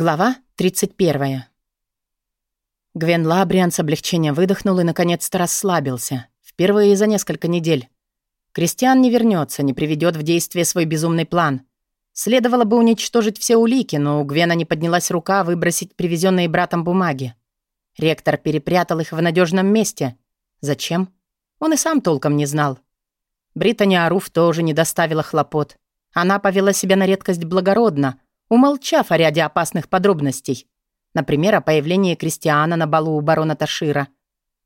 Глава 31. Гвен Лабриан с облегчением выдохнул и, наконец-то, расслабился. Впервые за несколько недель. Кристиан не вернется, не приведет в действие свой безумный план. Следовало бы уничтожить все улики, но у Гвена не поднялась рука выбросить привезенные братом бумаги. Ректор перепрятал их в надежном месте. Зачем? Он и сам толком не знал. Британи Аруф тоже не доставила хлопот. Она повела себя на редкость благородно — умолчав о ряде опасных подробностей. Например, о появлении Кристиана на балу у барона Ташира.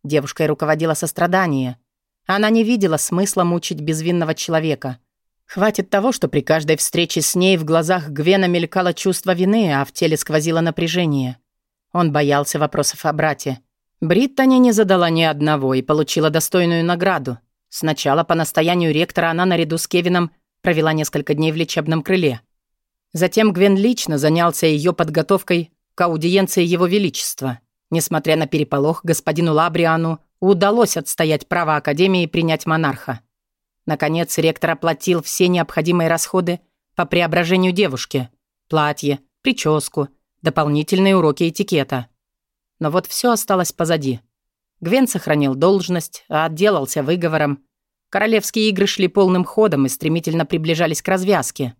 Девушкой руководила сострадание. Она не видела смысла мучить безвинного человека. Хватит того, что при каждой встрече с ней в глазах Гвена мелькало чувство вины, а в теле сквозило напряжение. Он боялся вопросов о брате. Бриттани не задала ни одного и получила достойную награду. Сначала по настоянию ректора она наряду с Кевином провела несколько дней в лечебном крыле. Затем Гвен лично занялся ее подготовкой к аудиенции Его Величества. Несмотря на переполох, господину Лабриану удалось отстоять право Академии принять монарха. Наконец, ректор оплатил все необходимые расходы по преображению девушки. Платье, прическу, дополнительные уроки этикета. Но вот все осталось позади. Гвен сохранил должность, а отделался выговором. Королевские игры шли полным ходом и стремительно приближались к развязке.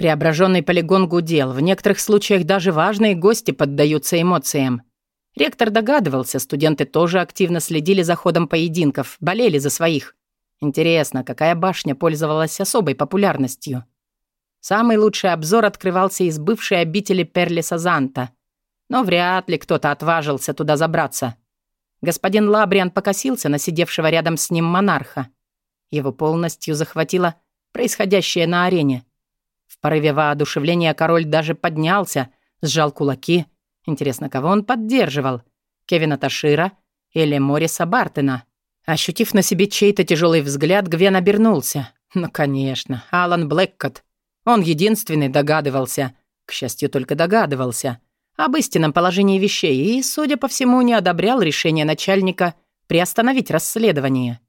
Преображенный полигон гудел. В некоторых случаях даже важные гости поддаются эмоциям. Ректор догадывался, студенты тоже активно следили за ходом поединков, болели за своих. Интересно, какая башня пользовалась особой популярностью? Самый лучший обзор открывался из бывшей обители Перлиса Занта. Но вряд ли кто-то отважился туда забраться. Господин Лабриан покосился на сидевшего рядом с ним монарха. Его полностью захватило происходящее на арене. В порыве воодушевления король даже поднялся, сжал кулаки. Интересно, кого он поддерживал? Кевина Ташира или Мориса Бартена? Ощутив на себе чей-то тяжелый взгляд, Гвен обернулся. Ну, конечно, Алан Блэккот. Он единственный догадывался, к счастью, только догадывался, об истинном положении вещей и, судя по всему, не одобрял решение начальника приостановить расследование.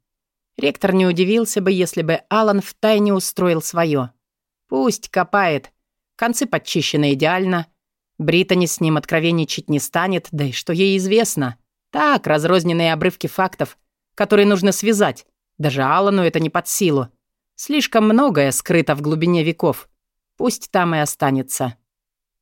Ректор не удивился бы, если бы Алан втайне устроил свое. Пусть копает. Концы подчищены идеально. Британи с ним откровенничать не станет, да и что ей известно. Так, разрозненные обрывки фактов, которые нужно связать. Даже Аллану это не под силу. Слишком многое скрыто в глубине веков. Пусть там и останется.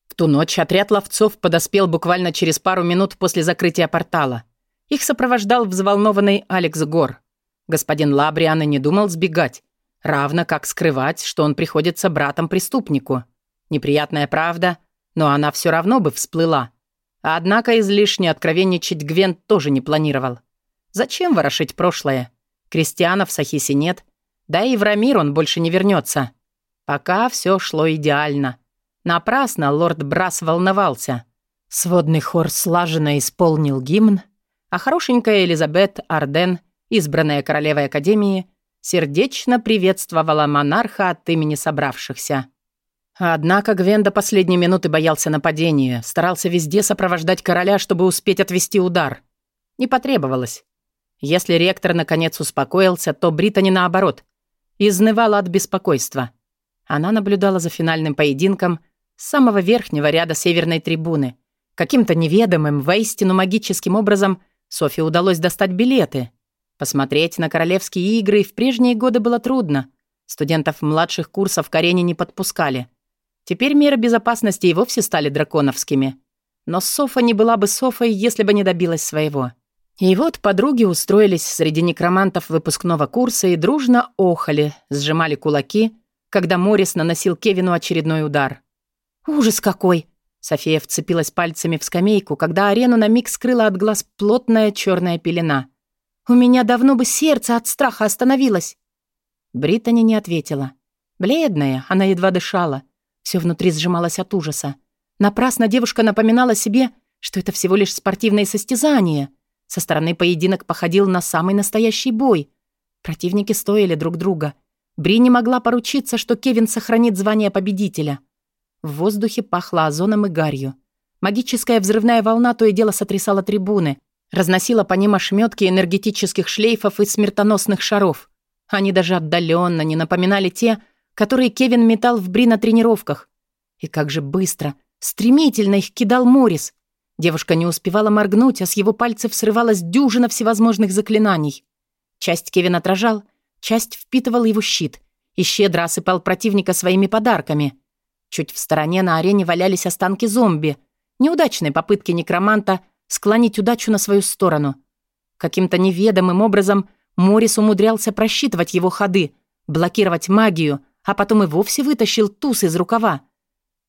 В ту ночь отряд ловцов подоспел буквально через пару минут после закрытия портала. Их сопровождал взволнованный Алекс Гор. Господин Лабриан и не думал сбегать. Равно как скрывать, что он приходится братом-преступнику. Неприятная правда, но она все равно бы всплыла. Однако излишне откровенничать Гвен тоже не планировал. Зачем ворошить прошлое? Крестьянов в Сахисе нет, да и в Рамир он больше не вернется. Пока все шло идеально. Напрасно лорд Брас волновался. Сводный хор слаженно исполнил гимн, а хорошенькая Элизабет Арден, избранная королевой Академии, сердечно приветствовала монарха от имени собравшихся. Однако Гвен до последней минуты боялся нападения, старался везде сопровождать короля, чтобы успеть отвести удар. Не потребовалось. Если ректор наконец успокоился, то Британи наоборот. Изнывала от беспокойства. Она наблюдала за финальным поединком с самого верхнего ряда северной трибуны. Каким-то неведомым, воистину магическим образом Софи удалось достать билеты — Посмотреть на королевские игры в прежние годы было трудно. Студентов младших курсов к арене не подпускали. Теперь меры безопасности и вовсе стали драконовскими. Но Софа не была бы Софой, если бы не добилась своего. И вот подруги устроились среди некромантов выпускного курса и дружно охали, сжимали кулаки, когда Морис наносил Кевину очередной удар. «Ужас какой!» София вцепилась пальцами в скамейку, когда арену на миг скрыла от глаз плотная черная пелена — у меня давно бы сердце от страха остановилось. Британи не ответила. Бледная, она едва дышала. Все внутри сжималось от ужаса. Напрасно девушка напоминала себе, что это всего лишь спортивное состязание. Со стороны поединок походил на самый настоящий бой. Противники стоили друг друга. Бри не могла поручиться, что Кевин сохранит звание победителя. В воздухе пахло озоном и гарью. Магическая взрывная волна то и дело сотрясала трибуны — Разносила по ним ошметки энергетических шлейфов и смертоносных шаров. Они даже отдаленно не напоминали те, которые Кевин метал в Бри на тренировках. И как же быстро, Стремительно их кидал Морис. Девушка не успевала моргнуть, а с его пальцев срывалась дюжина всевозможных заклинаний. Часть Кевин отражал, часть впитывал его щит и щедро осыпал противника своими подарками. Чуть в стороне на арене валялись останки зомби. Неудачные попытки некроманта склонить удачу на свою сторону. Каким-то неведомым образом Морис умудрялся просчитывать его ходы, блокировать магию, а потом и вовсе вытащил туз из рукава.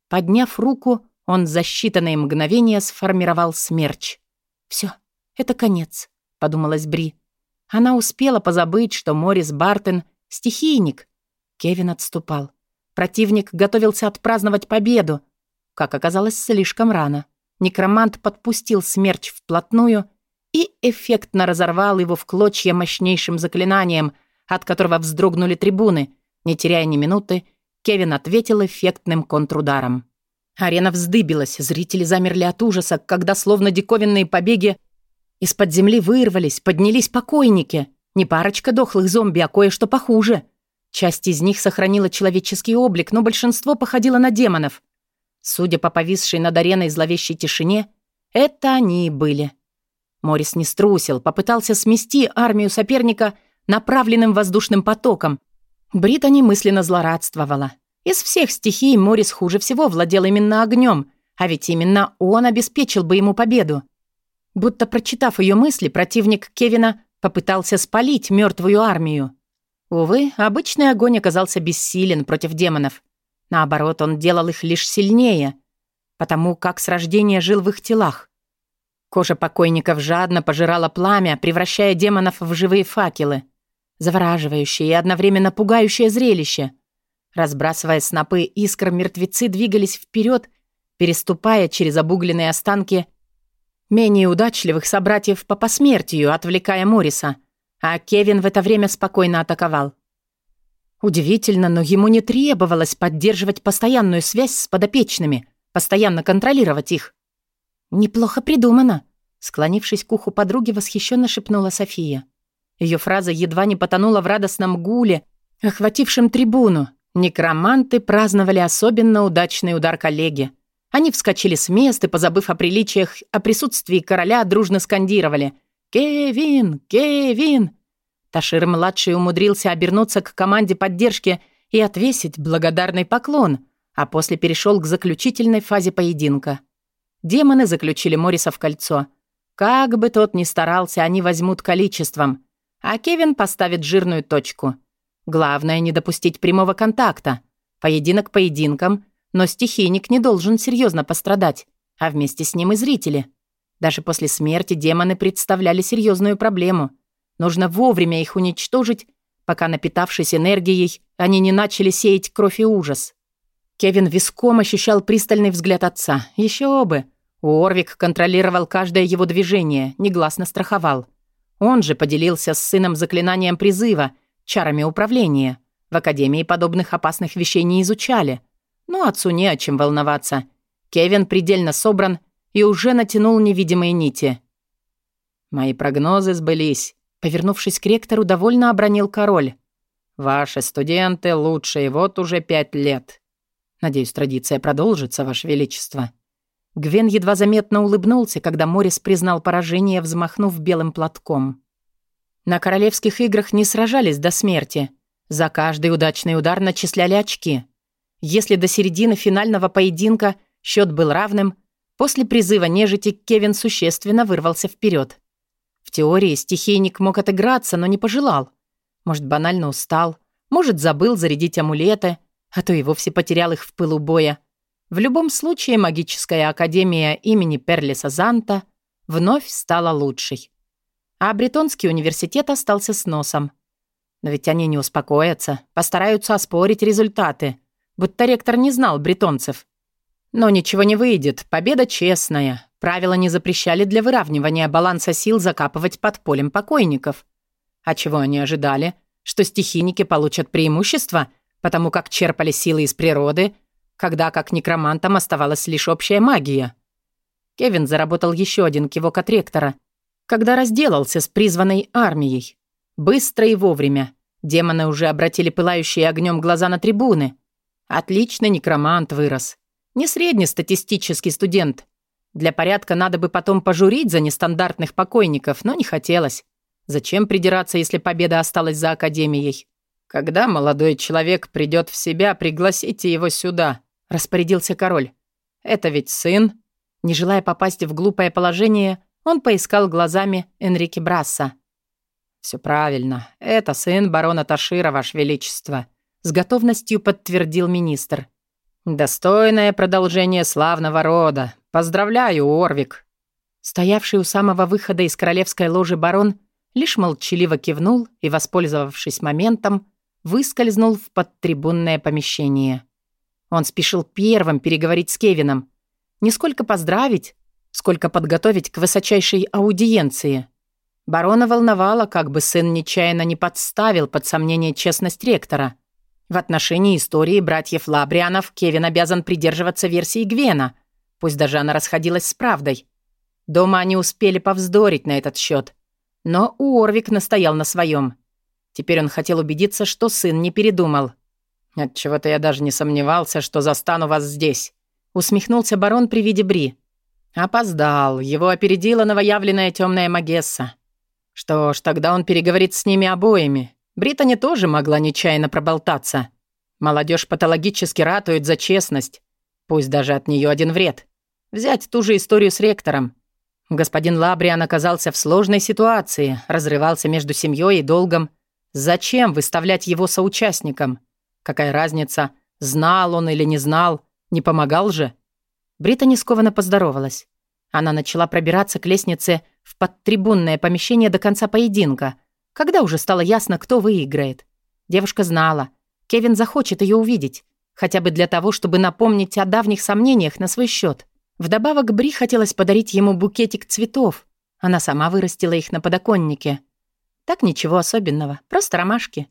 Подняв руку, он за считанные мгновения сформировал смерч. «Всё, это конец», — подумалась Бри. Она успела позабыть, что Морис Бартон — стихийник. Кевин отступал. Противник готовился отпраздновать победу. Как оказалось, слишком рано. Некромант подпустил смерч вплотную и эффектно разорвал его в клочья мощнейшим заклинанием, от которого вздрогнули трибуны. Не теряя ни минуты, Кевин ответил эффектным контрударом. Арена вздыбилась, зрители замерли от ужаса, когда словно диковинные побеги из-под земли вырвались, поднялись покойники. Не парочка дохлых зомби, а кое-что похуже. Часть из них сохранила человеческий облик, но большинство походило на демонов. Судя по повисшей над ареной зловещей тишине, это они и были. Морис не струсил, попытался смести армию соперника направленным воздушным потоком. Британи мысленно злорадствовала. Из всех стихий Морис хуже всего владел именно огнем, а ведь именно он обеспечил бы ему победу. Будто прочитав ее мысли, противник Кевина попытался спалить мертвую армию. Увы, обычный огонь оказался бессилен против демонов. Наоборот, он делал их лишь сильнее, потому как с рождения жил в их телах. Кожа покойников жадно пожирала пламя, превращая демонов в живые факелы. Завораживающее и одновременно пугающее зрелище. Разбрасывая снопы искр, мертвецы двигались вперед, переступая через обугленные останки менее удачливых собратьев по посмертию, отвлекая Мориса — а Кевин в это время спокойно атаковал. Удивительно, но ему не требовалось поддерживать постоянную связь с подопечными, постоянно контролировать их. «Неплохо придумано», — склонившись к уху подруги, восхищенно шепнула София. Ее фраза едва не потонула в радостном гуле, охватившем трибуну. Некроманты праздновали особенно удачный удар коллеги. Они вскочили с мест и, позабыв о приличиях, о присутствии короля, дружно скандировали — «Кевин! Кевин!» Ташир-младший умудрился обернуться к команде поддержки и отвесить благодарный поклон, а после перешел к заключительной фазе поединка. Демоны заключили Мориса в кольцо. Как бы тот ни старался, они возьмут количеством, а Кевин поставит жирную точку. Главное — не допустить прямого контакта. Поединок поединком, но стихийник не должен серьезно пострадать, а вместе с ним и зрители — даже после смерти демоны представляли серьезную проблему. Нужно вовремя их уничтожить, пока, напитавшись энергией, они не начали сеять кровь и ужас. Кевин виском ощущал пристальный взгляд отца. Еще бы! Уорвик контролировал каждое его движение, негласно страховал. Он же поделился с сыном заклинанием призыва, чарами управления. В Академии подобных опасных вещей не изучали. Но отцу не о чем волноваться. Кевин предельно собран и уже натянул невидимые нити. «Мои прогнозы сбылись», — повернувшись к ректору, довольно обронил король. «Ваши студенты лучшие вот уже пять лет. Надеюсь, традиция продолжится, Ваше Величество». Гвен едва заметно улыбнулся, когда Морис признал поражение, взмахнув белым платком. На королевских играх не сражались до смерти. За каждый удачный удар начисляли очки. Если до середины финального поединка счет был равным, После призыва нежити Кевин существенно вырвался вперед. В теории стихийник мог отыграться, но не пожелал. Может, банально устал, может, забыл зарядить амулеты, а то и вовсе потерял их в пылу боя. В любом случае, магическая академия имени Перлиса Занта вновь стала лучшей. А Бретонский университет остался с носом. Но ведь они не успокоятся, постараются оспорить результаты. Будто ректор не знал бретонцев. Но ничего не выйдет, победа честная. Правила не запрещали для выравнивания баланса сил закапывать под полем покойников. А чего они ожидали? Что стихийники получат преимущество, потому как черпали силы из природы, когда как некромантам оставалась лишь общая магия. Кевин заработал еще один кивок от ректора, когда разделался с призванной армией. Быстро и вовремя. Демоны уже обратили пылающие огнем глаза на трибуны. Отличный некромант вырос. Не среднестатистический студент. Для порядка надо бы потом пожурить за нестандартных покойников, но не хотелось. Зачем придираться, если победа осталась за Академией? Когда молодой человек придет в себя, пригласите его сюда, распорядился король. Это ведь сын. Не желая попасть в глупое положение, он поискал глазами Энрике Брасса. Все правильно. Это сын барона Ташира, ваше величество, с готовностью подтвердил министр. Достойное продолжение славного рода. Поздравляю, Орвик. Стоявший у самого выхода из королевской ложи барон лишь молчаливо кивнул и, воспользовавшись моментом, выскользнул в подтрибунное помещение. Он спешил первым переговорить с Кевином. Не сколько поздравить, сколько подготовить к высочайшей аудиенции. Барона волновало, как бы сын нечаянно не подставил под сомнение честность ректора. В отношении истории братьев Лабрианов Кевин обязан придерживаться версии Гвена, пусть даже она расходилась с правдой. Дома они успели повздорить на этот счет. Но Уорвик настоял на своем. Теперь он хотел убедиться, что сын не передумал. «Отчего-то я даже не сомневался, что застану вас здесь», — усмехнулся барон при виде Бри. Опоздал, его опередила новоявленная темная Магесса. Что ж, тогда он переговорит с ними обоими. Британи тоже могла нечаянно проболтаться. Молодежь патологически ратует за честность. Пусть даже от нее один вред. Взять ту же историю с ректором. Господин Лабриан оказался в сложной ситуации, разрывался между семьей и долгом. Зачем выставлять его соучастником? Какая разница, знал он или не знал, не помогал же? Брита скованно поздоровалась. Она начала пробираться к лестнице в подтрибунное помещение до конца поединка, когда уже стало ясно, кто выиграет. Девушка знала, Кевин захочет ее увидеть, хотя бы для того, чтобы напомнить о давних сомнениях на свой счет. Вдобавок Бри хотелось подарить ему букетик цветов. Она сама вырастила их на подоконнике. Так ничего особенного, просто ромашки.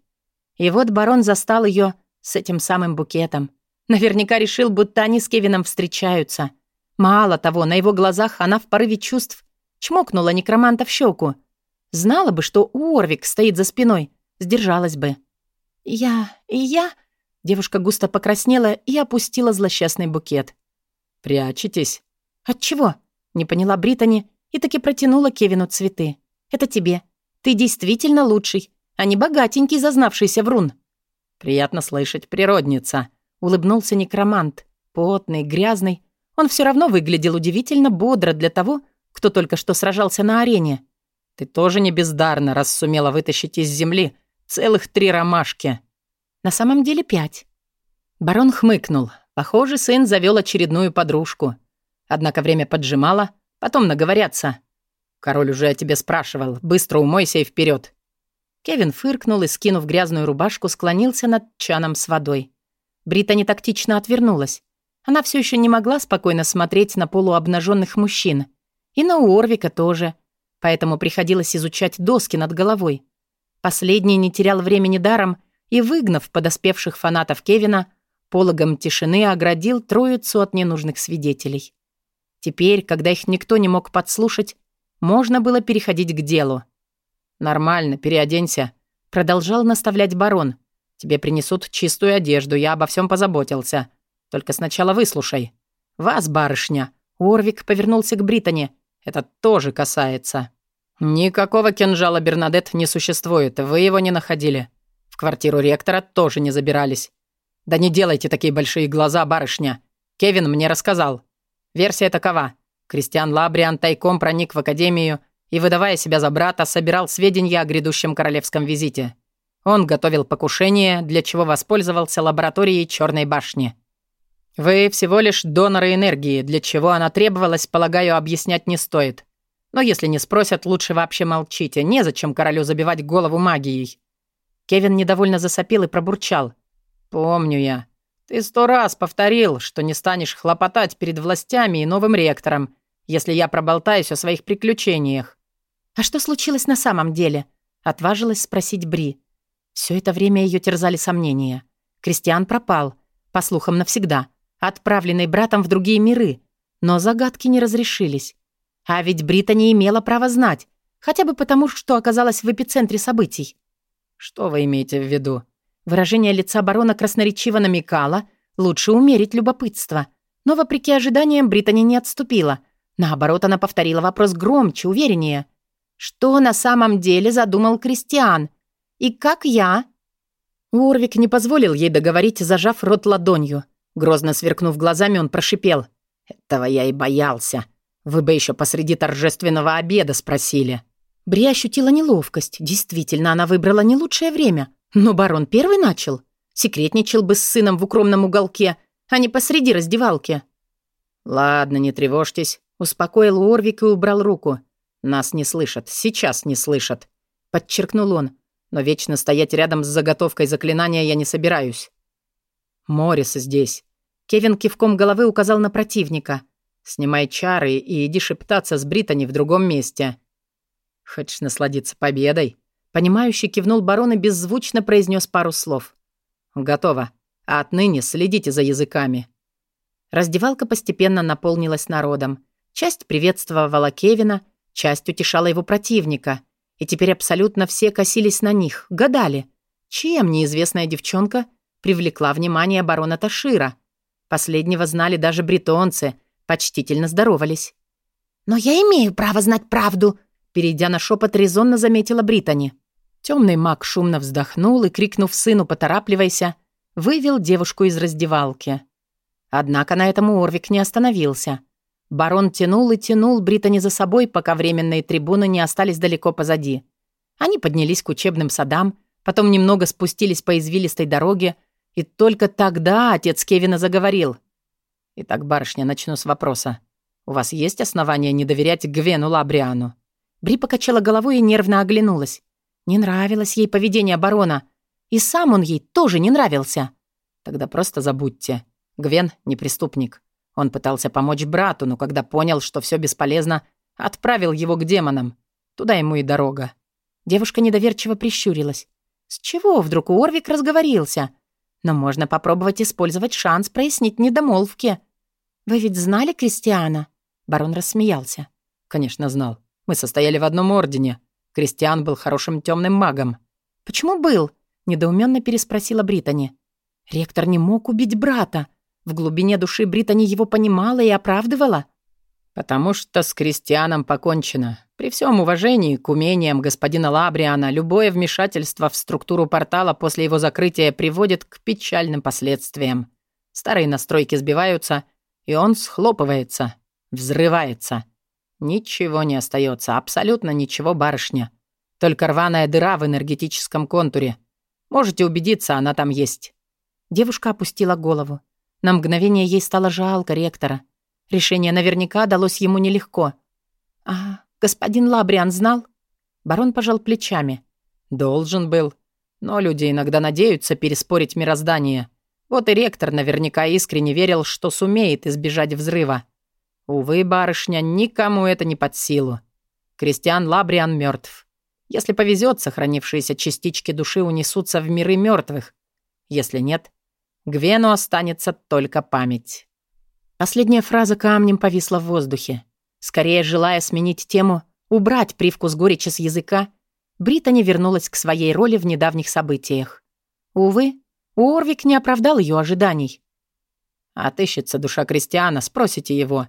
И вот барон застал ее с этим самым букетом. Наверняка решил, будто они с Кевином встречаются. Мало того, на его глазах она в порыве чувств чмокнула некроманта в щеку. Знала бы, что Уорвик стоит за спиной, сдержалась бы. «Я... я...» Девушка густо покраснела и опустила злосчастный букет. «Прячетесь?» «От чего?» — не поняла Британи и таки протянула Кевину цветы. «Это тебе. Ты действительно лучший, а не богатенький зазнавшийся врун». «Приятно слышать, природница», — улыбнулся некромант. Потный, грязный. Он все равно выглядел удивительно бодро для того, кто только что сражался на арене. «Ты тоже не бездарна, раз сумела вытащить из земли целых три ромашки». «На самом деле пять». Барон хмыкнул. Похоже, сын завел очередную подружку. Однако время поджимало, потом наговорятся. «Король уже о тебе спрашивал. Быстро умойся и вперед. Кевин фыркнул и, скинув грязную рубашку, склонился над чаном с водой. Брита нетактично отвернулась. Она все еще не могла спокойно смотреть на полуобнаженных мужчин. И на Уорвика тоже. Поэтому приходилось изучать доски над головой. Последний не терял времени даром и, выгнав подоспевших фанатов Кевина, пологом тишины оградил троицу от ненужных свидетелей. Теперь, когда их никто не мог подслушать, можно было переходить к делу. «Нормально, переоденься», — продолжал наставлять барон. «Тебе принесут чистую одежду, я обо всем позаботился. Только сначала выслушай. Вас, барышня». Орвик повернулся к Британи. «Это тоже касается». «Никакого кинжала Бернадет не существует, вы его не находили. В квартиру ректора тоже не забирались. «Да не делайте такие большие глаза, барышня. Кевин мне рассказал. Версия такова. Кристиан Лабриан тайком проник в академию и, выдавая себя за брата, собирал сведения о грядущем королевском визите. Он готовил покушение, для чего воспользовался лабораторией Черной башни. Вы всего лишь доноры энергии, для чего она требовалась, полагаю, объяснять не стоит. Но если не спросят, лучше вообще молчите. Незачем королю забивать голову магией». Кевин недовольно засопил и пробурчал. «Помню я. Ты сто раз повторил, что не станешь хлопотать перед властями и новым ректором, если я проболтаюсь о своих приключениях». «А что случилось на самом деле?» — отважилась спросить Бри. Все это время ее терзали сомнения. Кристиан пропал, по слухам навсегда, отправленный братом в другие миры, но загадки не разрешились. А ведь Брита не имела права знать, хотя бы потому, что оказалась в эпицентре событий. «Что вы имеете в виду?» Выражение лица барона красноречиво намекало, лучше умерить любопытство. Но, вопреки ожиданиям, Британи не отступила. Наоборот, она повторила вопрос громче, увереннее. «Что на самом деле задумал Кристиан? И как я?» Уорвик не позволил ей договорить, зажав рот ладонью. Грозно сверкнув глазами, он прошипел. «Этого я и боялся. Вы бы еще посреди торжественного обеда спросили». Бри ощутила неловкость. Действительно, она выбрала не лучшее время. Но барон первый начал. Секретничал бы с сыном в укромном уголке, а не посреди раздевалки. «Ладно, не тревожьтесь», — успокоил Уорвик и убрал руку. «Нас не слышат, сейчас не слышат», — подчеркнул он. «Но вечно стоять рядом с заготовкой заклинания я не собираюсь». «Морис здесь». Кевин кивком головы указал на противника. «Снимай чары и иди шептаться с Британи в другом месте». «Хочешь насладиться победой?» Понимающий кивнул барон и беззвучно произнес пару слов. «Готово. А отныне следите за языками». Раздевалка постепенно наполнилась народом. Часть приветствовала Кевина, часть утешала его противника. И теперь абсолютно все косились на них, гадали, чем неизвестная девчонка привлекла внимание барона Ташира. Последнего знали даже бретонцы, почтительно здоровались. «Но я имею право знать правду», перейдя на шепот, резонно заметила Британи. Темный маг шумно вздохнул и, крикнув сыну «поторапливайся», вывел девушку из раздевалки. Однако на этом Орвик не остановился. Барон тянул и тянул Британи за собой, пока временные трибуны не остались далеко позади. Они поднялись к учебным садам, потом немного спустились по извилистой дороге, и только тогда отец Кевина заговорил. «Итак, барышня, начну с вопроса. У вас есть основания не доверять Гвену Лабриану?» Бри покачала головой и нервно оглянулась. Не нравилось ей поведение барона. И сам он ей тоже не нравился. Тогда просто забудьте. Гвен — не преступник. Он пытался помочь брату, но когда понял, что все бесполезно, отправил его к демонам. Туда ему и дорога. Девушка недоверчиво прищурилась. С чего вдруг Уорвик разговорился? Но можно попробовать использовать шанс прояснить недомолвки. «Вы ведь знали Кристиана?» Барон рассмеялся. «Конечно, знал. Мы состояли в одном ордене. Кристиан был хорошим темным магом». «Почему был?» — недоуменно переспросила Британи. «Ректор не мог убить брата. В глубине души Британи его понимала и оправдывала». «Потому что с Кристианом покончено. При всем уважении к умениям господина Лабриана, любое вмешательство в структуру портала после его закрытия приводит к печальным последствиям. Старые настройки сбиваются, и он схлопывается, взрывается. Ничего не остается, абсолютно ничего, барышня. Только рваная дыра в энергетическом контуре. Можете убедиться, она там есть». Девушка опустила голову. На мгновение ей стало жалко ректора. Решение наверняка далось ему нелегко. «А господин Лабриан знал?» Барон пожал плечами. «Должен был. Но люди иногда надеются переспорить мироздание. Вот и ректор наверняка искренне верил, что сумеет избежать взрыва. Увы, барышня, никому это не под силу. Кристиан Лабриан мертв. Если повезет, сохранившиеся частички души унесутся в миры мертвых. Если нет, Гвену останется только память. Последняя фраза камнем повисла в воздухе. Скорее, желая сменить тему, убрать привкус горечи с языка, Британи вернулась к своей роли в недавних событиях. Увы, Уорвик не оправдал ее ожиданий. «Отыщется душа Кристиана, спросите его»,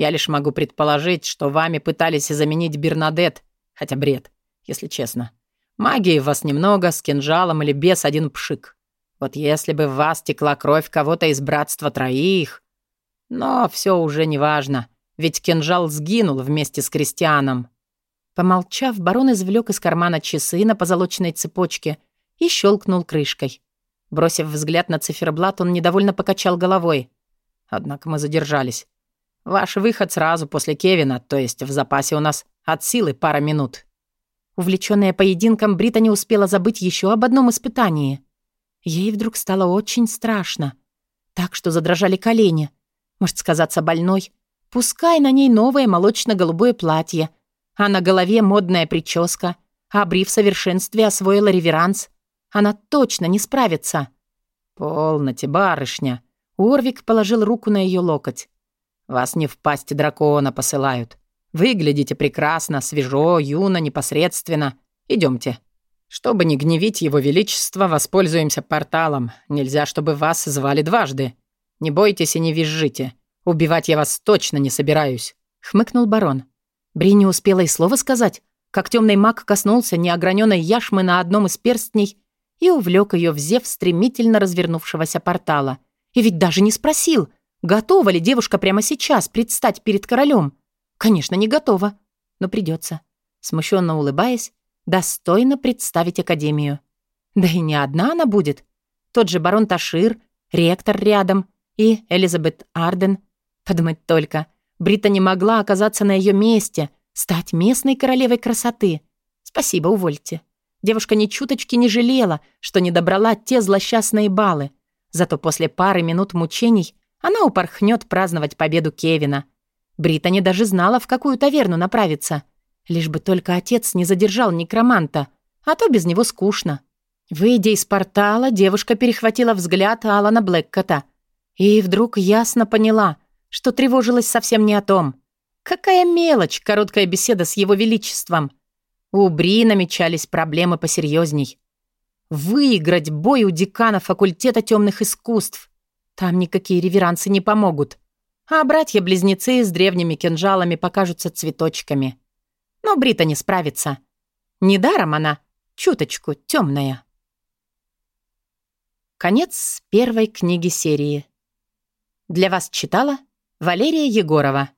я лишь могу предположить, что вами пытались заменить Бернадет, хотя бред, если честно. Магии в вас немного, с кинжалом или без один пшик. Вот если бы в вас текла кровь кого-то из братства троих... Но все уже не важно, ведь кинжал сгинул вместе с крестьяном. Помолчав, барон извлек из кармана часы на позолоченной цепочке и щелкнул крышкой. Бросив взгляд на циферблат, он недовольно покачал головой. Однако мы задержались. Ваш выход сразу после Кевина, то есть в запасе у нас от силы пара минут». Увлечённая поединком, Брита не успела забыть ещё об одном испытании. Ей вдруг стало очень страшно. Так что задрожали колени. Может сказаться больной. Пускай на ней новое молочно-голубое платье, а на голове модная прическа, а Бри в совершенстве освоила реверанс. Она точно не справится. «Полноте, барышня!» Орвик положил руку на её локоть. Вас не в пасть дракона посылают. Выглядите прекрасно, свежо, юно, непосредственно. Идемте. Чтобы не гневить его величество, воспользуемся порталом. Нельзя, чтобы вас звали дважды. Не бойтесь и не визжите. Убивать я вас точно не собираюсь», — хмыкнул барон. Бри не успела и слова сказать, как темный маг коснулся неограненной яшмы на одном из перстней и увлек ее в зев стремительно развернувшегося портала. И ведь даже не спросил, готова ли девушка прямо сейчас предстать перед королем. Конечно, не готова, но придется. Смущенно улыбаясь, достойно представить Академию. Да и не одна она будет. Тот же барон Ташир, ректор рядом и Элизабет Арден. Подумать только, Брита не могла оказаться на ее месте, стать местной королевой красоты. Спасибо, увольте. Девушка ни чуточки не жалела, что не добрала те злосчастные баллы. Зато после пары минут мучений она упорхнет праздновать победу Кевина. Британи даже знала, в какую таверну направиться. Лишь бы только отец не задержал некроманта, а то без него скучно. Выйдя из портала, девушка перехватила взгляд Алана Блэккота и вдруг ясно поняла, что тревожилась совсем не о том. Какая мелочь, короткая беседа с его величеством. У Бри намечались проблемы посерьезней. Выиграть бой у декана факультета темных искусств. Там никакие реверансы не помогут. А братья-близнецы с древними кинжалами покажутся цветочками. Но Брита не справится. Недаром она чуточку темная. Конец первой книги серии. Для вас читала Валерия Егорова.